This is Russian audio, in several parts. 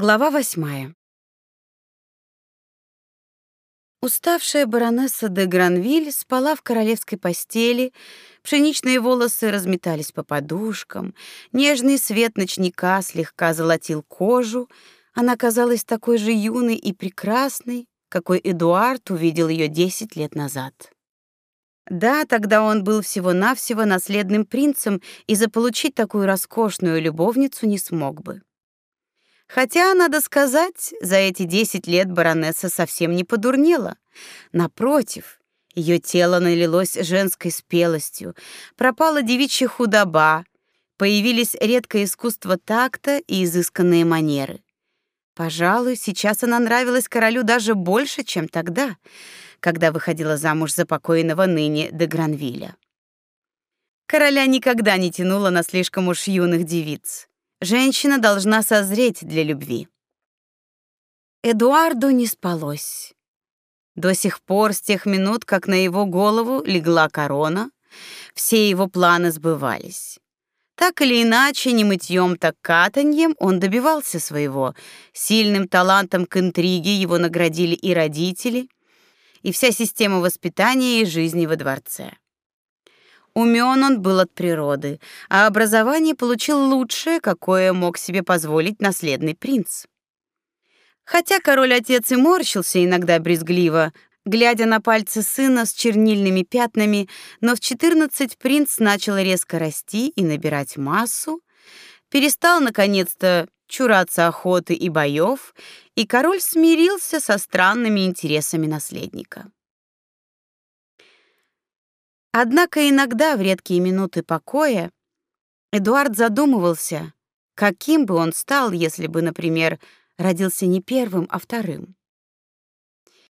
Глава восьмая. Уставшая баронесса де Гранвиль спала в королевской постели, пшеничные волосы разметались по подушкам, нежный свет ночника слегка золотил кожу, она казалась такой же юной и прекрасной, какой Эдуард увидел ее десять лет назад. Да, тогда он был всего-навсего наследным принцем и заполучить такую роскошную любовницу не смог бы. Хотя, надо сказать, за эти десять лет баронесса совсем не подурнела. Напротив, ее тело налилось женской спелостью, пропала девичья худоба, появились редкое искусство такта и изысканные манеры. Пожалуй, сейчас она нравилась королю даже больше, чем тогда, когда выходила замуж за покойного ныне де Гранвиля. Короля никогда не тянуло на слишком уж юных девиц. Женщина должна созреть для любви. Эдуарду не спалось. До сих пор, с тех минут, как на его голову легла корона, все его планы сбывались. Так или иначе, не мытьем, так катаньем он добивался своего. Сильным талантом к интриге его наградили и родители, и вся система воспитания и жизни во дворце. Умён он был от природы, а образование получил лучшее, какое мог себе позволить наследный принц. Хотя король-отец и морщился иногда брезгливо, глядя на пальцы сына с чернильными пятнами, но в 14 принц начал резко расти и набирать массу, перестал наконец-то чураться охоты и боев, и король смирился со странными интересами наследника. Однако иногда в редкие минуты покоя Эдуард задумывался, каким бы он стал, если бы, например, родился не первым, а вторым.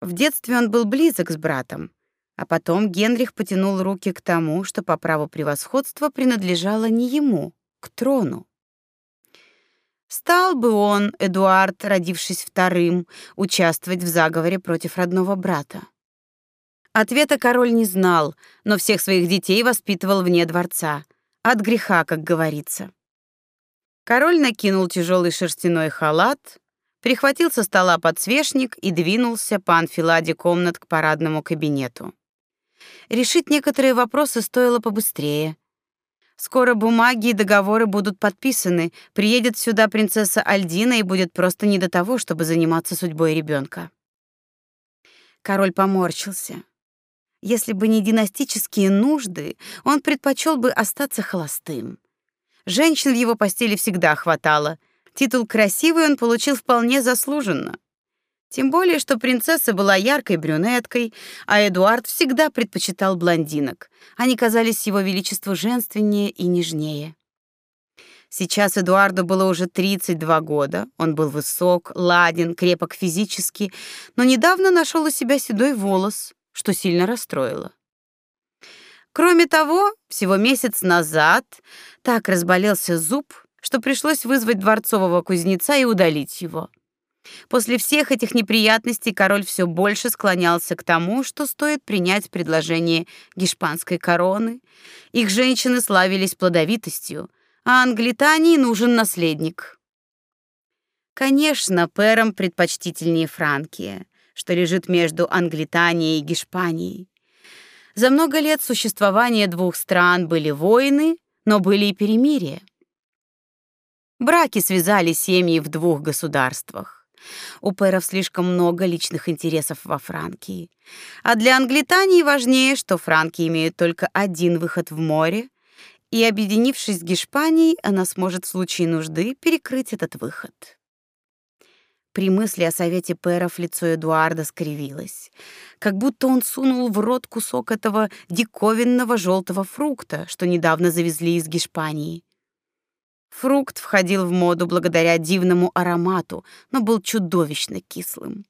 В детстве он был близок с братом, а потом Генрих потянул руки к тому, что по праву превосходства принадлежало не ему, к трону. Стал бы он, Эдуард, родившись вторым, участвовать в заговоре против родного брата? Ответа король не знал, но всех своих детей воспитывал вне дворца, от греха, как говорится. Король накинул тяжелый шерстяной халат, прихватил со стола подсвечник и двинулся по анфиладе комнат к парадному кабинету. Решить некоторые вопросы стоило побыстрее. Скоро бумаги и договоры будут подписаны, приедет сюда принцесса Альдина и будет просто не до того, чтобы заниматься судьбой ребенка. Король поморщился. Если бы не династические нужды, он предпочел бы остаться холостым. Женщин в его постели всегда хватало. Титул красивый он получил вполне заслуженно. Тем более, что принцесса была яркой брюнеткой, а Эдуард всегда предпочитал блондинок. Они казались его величеству женственнее и нежнее. Сейчас Эдуарду было уже 32 года. Он был высок, ладен, крепок физически, но недавно нашел у себя седой волос, что сильно расстроило. Кроме того, всего месяц назад так разболелся зуб, что пришлось вызвать дворцового кузнеца и удалить его. После всех этих неприятностей король все больше склонялся к тому, что стоит принять предложение гешпанской короны. Их женщины славились плодовитостью, а Англитании нужен наследник. Конечно, перам предпочтительнее Франкия что лежит между Англитанией и Гешпанией. За много лет существования двух стран были войны, но были и перемирия. Браки связали семьи в двух государствах. У пэров слишком много личных интересов во Франкии. А для Англитании важнее, что франки имеют только один выход в море, и объединившись с Гешпанией, она сможет в случае нужды перекрыть этот выход. При мысли о совете пэров лицо Эдуарда скривилось, как будто он сунул в рот кусок этого диковинного желтого фрукта, что недавно завезли из Гешпании. Фрукт входил в моду благодаря дивному аромату, но был чудовищно кислым.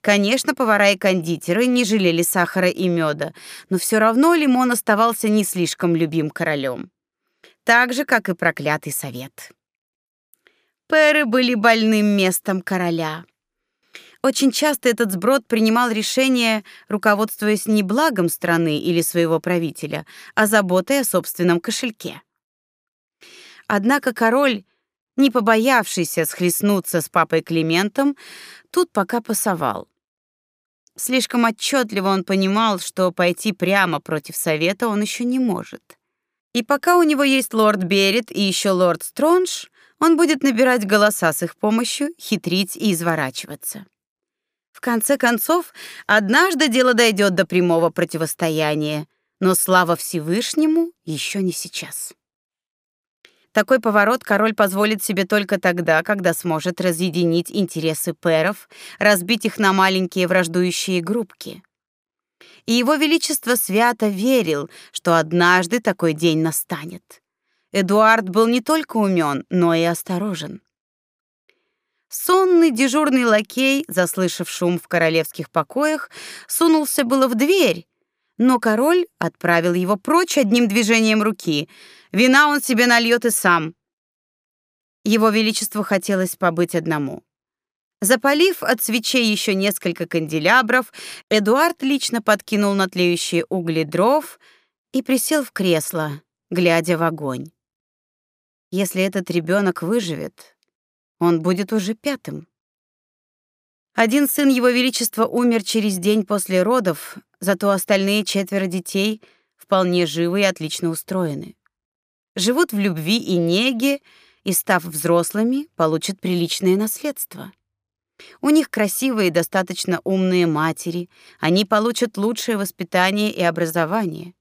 Конечно, повара и кондитеры не жалели сахара и меда, но все равно лимон оставался не слишком любим королем. Так же, как и проклятый совет. Перы были больным местом короля. Очень часто этот сброд принимал решения, руководствуясь не благом страны или своего правителя, а заботой о собственном кошельке. Однако король не побоявшийся схлестнуться с папой Климентом, тут пока пасовал. Слишком отчетливо он понимал, что пойти прямо против совета он еще не может. И пока у него есть лорд Берет и еще лорд Стронж, он будет набирать голоса с их помощью, хитрить и изворачиваться. В конце концов, однажды дело дойдет до прямого противостояния, но слава Всевышнему еще не сейчас. Такой поворот король позволит себе только тогда, когда сможет разъединить интересы пэров, разбить их на маленькие враждующие группки. И его величество свято верил, что однажды такой день настанет. Эдуард был не только умен, но и осторожен. Сонный дежурный лакей, заслышав шум в королевских покоях, сунулся было в дверь, но король отправил его прочь одним движением руки. Вина он себе нальет и сам. Его величеству хотелось побыть одному. Запалив от свечей еще несколько канделябров, Эдуард лично подкинул на тлеющие угли дров и присел в кресло, глядя в огонь. Если этот ребенок выживет, он будет уже пятым. Один сын его величества умер через день после родов, зато остальные четверо детей вполне живы и отлично устроены. Живут в любви и неге, и став взрослыми, получат приличное наследство. У них красивые и достаточно умные матери, они получат лучшее воспитание и образование.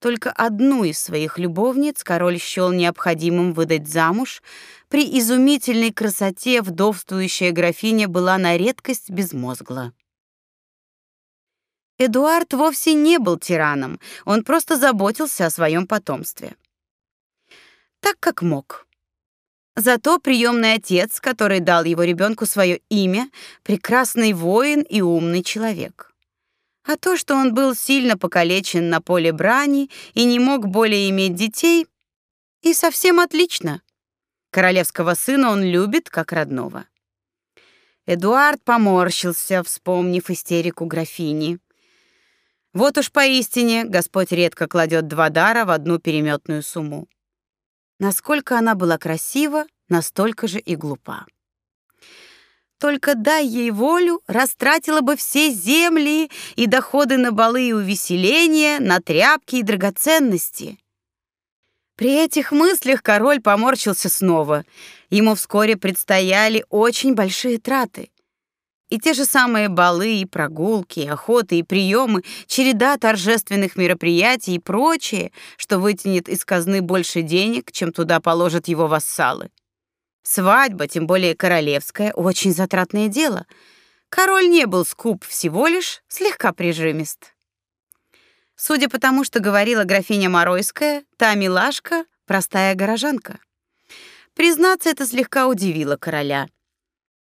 Только одну из своих любовниц король счёл необходимым выдать замуж. При изумительной красоте вдовствующая графиня была на редкость безмозгла. Эдуард вовсе не был тираном, он просто заботился о своем потомстве. Так как мог. Зато приемный отец, который дал его ребенку свое имя, прекрасный воин и умный человек. А то, что он был сильно покалечен на поле брани и не мог более иметь детей, и совсем отлично. Королевского сына он любит как родного. Эдуард поморщился, вспомнив истерику графини. Вот уж поистине Господь редко кладет два дара в одну переметную сумму. Насколько она была красива, настолько же и глупа. Только дай ей волю, растратила бы все земли и доходы на балы и увеселения, на тряпки и драгоценности. При этих мыслях король поморщился снова. Ему вскоре предстояли очень большие траты. И те же самые балы, и прогулки, и охоты, и приемы, череда торжественных мероприятий и прочее, что вытянет из казны больше денег, чем туда положат его вассалы. Свадьба, тем более королевская, очень затратное дело. Король не был скуп, всего лишь слегка прижимист. Судя по тому, что говорила графиня Моройская, та милашка — простая горожанка. Признаться, это слегка удивило короля.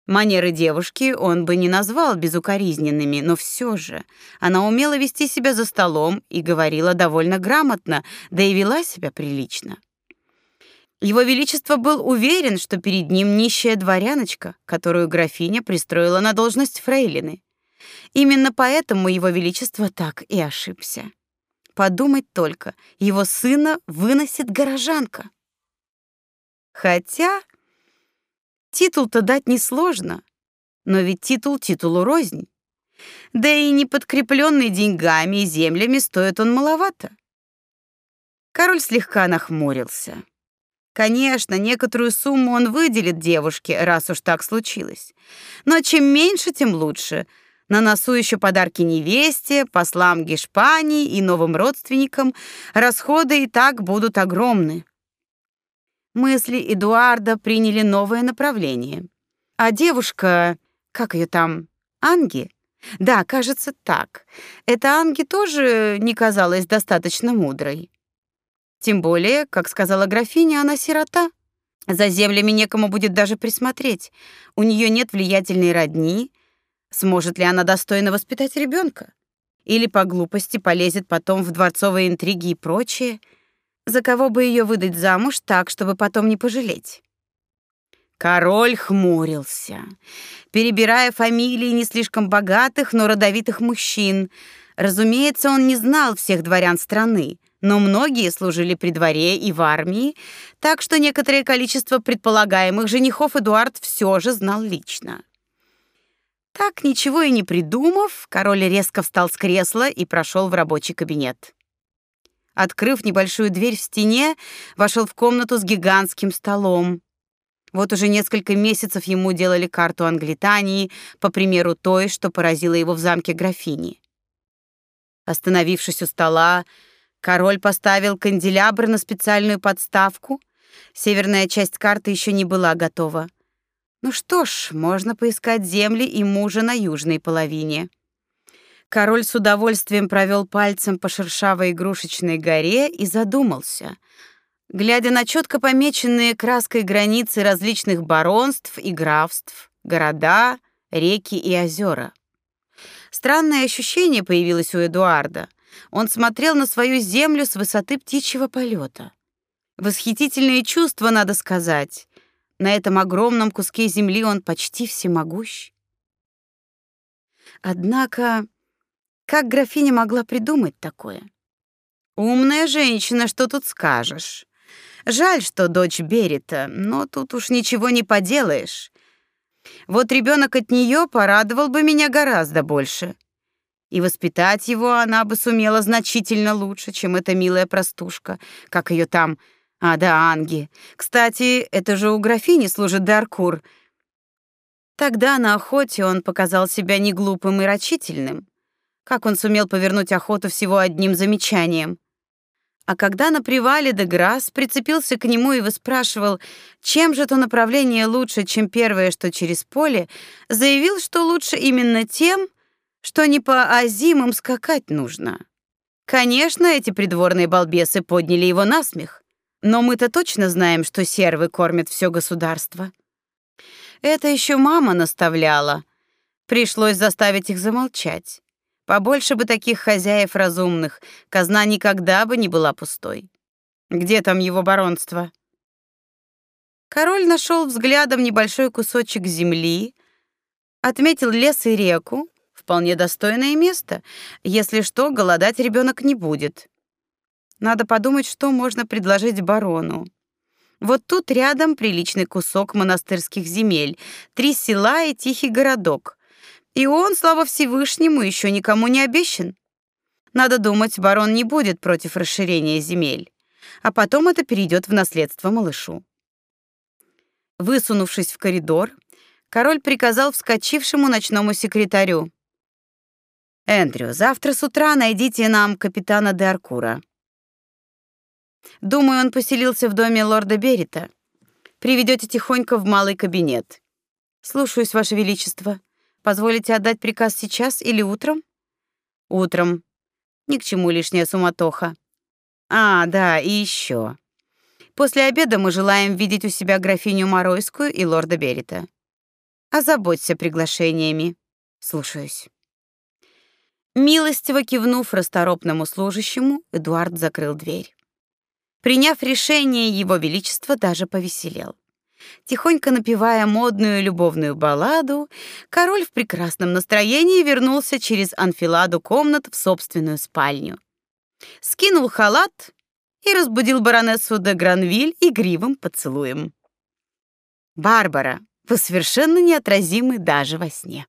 Манеры девушки он бы не назвал безукоризненными, но все же она умела вести себя за столом и говорила довольно грамотно, да и вела себя прилично. Его величество был уверен, что перед ним нищая дворяночка, которую графиня пристроила на должность фрейлины. Именно поэтому его величество так и ошибся. Подумать только, его сына выносит горожанка. Хотя титул-то дать несложно, но ведь титул титулу рознь. Да и не подкрепленный деньгами и землями стоит он маловато. Король слегка нахмурился. Конечно, некоторую сумму он выделит девушке, раз уж так случилось. Но чем меньше, тем лучше. На носу еще подарки невесте, послам Гешпании и новым родственникам. Расходы и так будут огромны. Мысли Эдуарда приняли новое направление. А девушка, как ее там, Анги? Да, кажется, так. Эта Анги тоже не казалась достаточно мудрой. Тем более, как сказала графиня, она сирота. За землями некому будет даже присмотреть. У нее нет влиятельной родни. Сможет ли она достойно воспитать ребенка? Или по глупости полезет потом в дворцовые интриги и прочее? За кого бы ее выдать замуж так, чтобы потом не пожалеть? Король хмурился, перебирая фамилии не слишком богатых, но родовитых мужчин. Разумеется, он не знал всех дворян страны, но многие служили при дворе и в армии, так что некоторое количество предполагаемых женихов Эдуард все же знал лично. Так, ничего и не придумав, король резко встал с кресла и прошел в рабочий кабинет. Открыв небольшую дверь в стене, вошел в комнату с гигантским столом. Вот уже несколько месяцев ему делали карту Англитании, по примеру той, что поразила его в замке графини. Остановившись у стола, король поставил канделябр на специальную подставку. Северная часть карты еще не была готова. Ну что ж, можно поискать земли и мужа на южной половине. Король с удовольствием провел пальцем по шершавой игрушечной горе и задумался, глядя на четко помеченные краской границы различных баронств и графств, города, реки и озера. Странное ощущение появилось у Эдуарда. Он смотрел на свою землю с высоты птичьего полета. Восхитительные чувства, надо сказать. На этом огромном куске земли он почти всемогущ. Однако, как графиня могла придумать такое? Умная женщина, что тут скажешь? Жаль, что дочь Берита, но тут уж ничего не поделаешь. Вот ребенок от нее порадовал бы меня гораздо больше. И воспитать его она бы сумела значительно лучше, чем эта милая простушка, как ее там а, да, Анги. Кстати, это же у графини служит Даркур. Тогда на охоте он показал себя не глупым и рачительным. Как он сумел повернуть охоту всего одним замечанием? А когда на привале Деграсс прицепился к нему и выспрашивал, чем же то направление лучше, чем первое, что через поле, заявил, что лучше именно тем, что не по озимым скакать нужно. Конечно, эти придворные балбесы подняли его на смех. Но мы-то точно знаем, что сервы кормят все государство. Это еще мама наставляла. Пришлось заставить их замолчать. Побольше бы таких хозяев разумных, казна никогда бы не была пустой. Где там его баронство? Король нашел взглядом небольшой кусочек земли, отметил лес и реку, вполне достойное место. Если что, голодать ребенок не будет. Надо подумать, что можно предложить барону. Вот тут рядом приличный кусок монастырских земель, три села и тихий городок. И он, слава Всевышнему, еще никому не обещан. Надо думать, барон не будет против расширения земель, а потом это перейдет в наследство малышу. Высунувшись в коридор, король приказал вскочившему ночному секретарю: "Эндрю, завтра с утра найдите нам капитана де Аркура. Думаю, он поселился в доме лорда Берита. Приведете тихонько в малый кабинет. Слушаюсь, ваше величество. Позволите отдать приказ сейчас или утром? Утром. Ни к чему лишняя суматоха. А, да, и еще. После обеда мы желаем видеть у себя графиню Моройскую и лорда Берита. Озаботься приглашениями. Слушаюсь. Милостиво кивнув расторопному служащему, Эдуард закрыл дверь. Приняв решение, его величество даже повеселел. Тихонько напевая модную любовную балладу, король в прекрасном настроении вернулся через анфиладу комнат в собственную спальню. Скинул халат и разбудил баронессу де Гранвиль игривым поцелуем. «Барбара, вы совершенно неотразимы даже во сне».